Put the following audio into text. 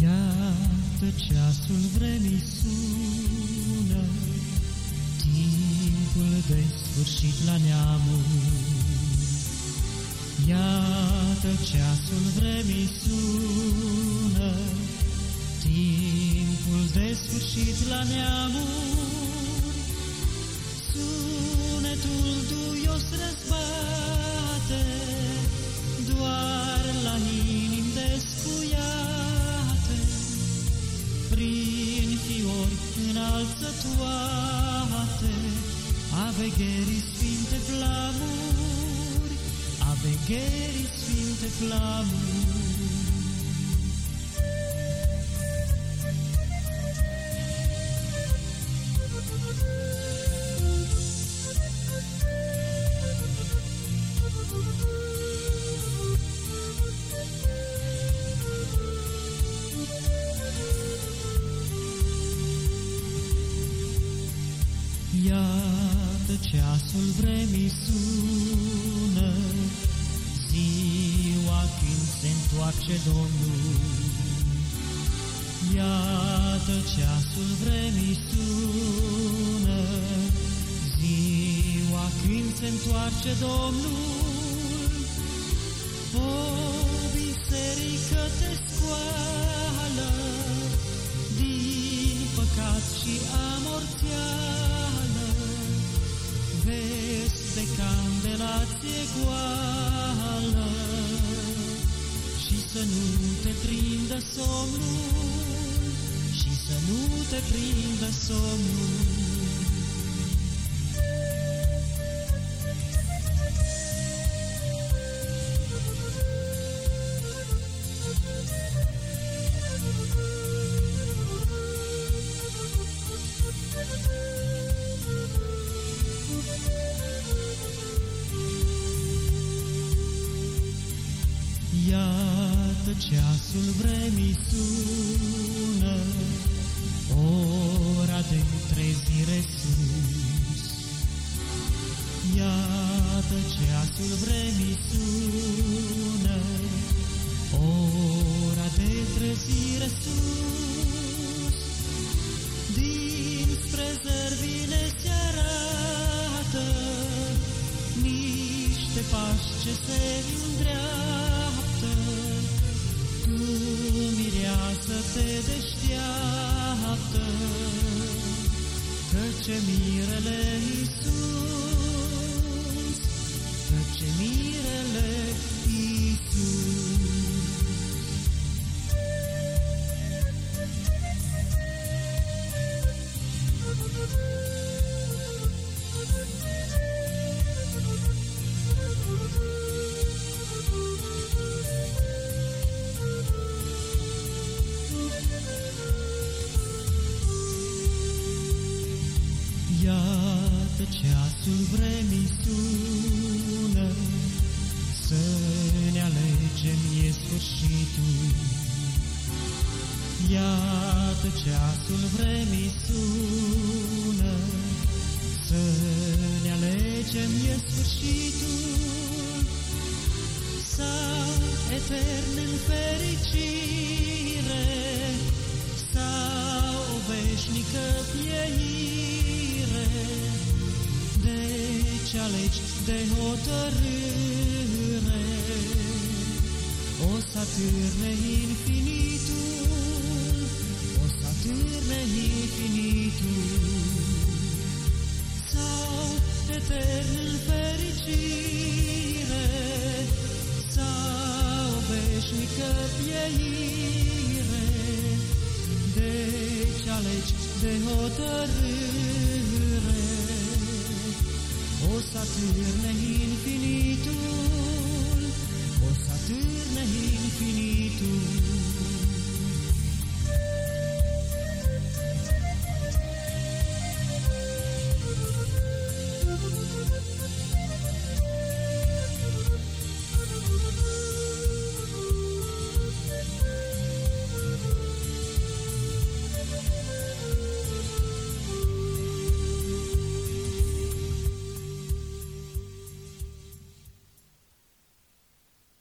Yeah. Iată ceasul vremii sună, Timpul de sfârșit la neamuri. Iată ceasul vremii sună, Timpul de sfârșit la neamuri. Sunetul Avegherii sfinte flamuri, avegherii sfinte flamuri. Thank you. Iată ceasul vremii sună, Ziua când se întoarce Domnul. Iată ceasul vremii sună, Ziua când se întoarce Domnul. O candela ție goală și să nu te prindă somnul, și să nu te prindă somnul. Iată ceasul vremii sună, ora de trezire sus. Iată ceasul vremii sună, ora de trezire sus. Dinspre zărbile se arată niște pași ce se îndreaptă. Mireasă, te deșteaptă, Căce mirele Iisus, Căce mirele Iată ceasul vremii sună, Să ne alegem e sfârșitul. Iată ceasul vremii sună, Să ne alegem e sfârșitul. Sau etern în fericire, Sau o veșnică pieire, Deci alegi de hotărâre, O să atârne infinitul, O să atârne infinitul, Sau etern în fericire, Sau veșnică pieire, Deci alegi de hotărâre, o Saturne infinitul,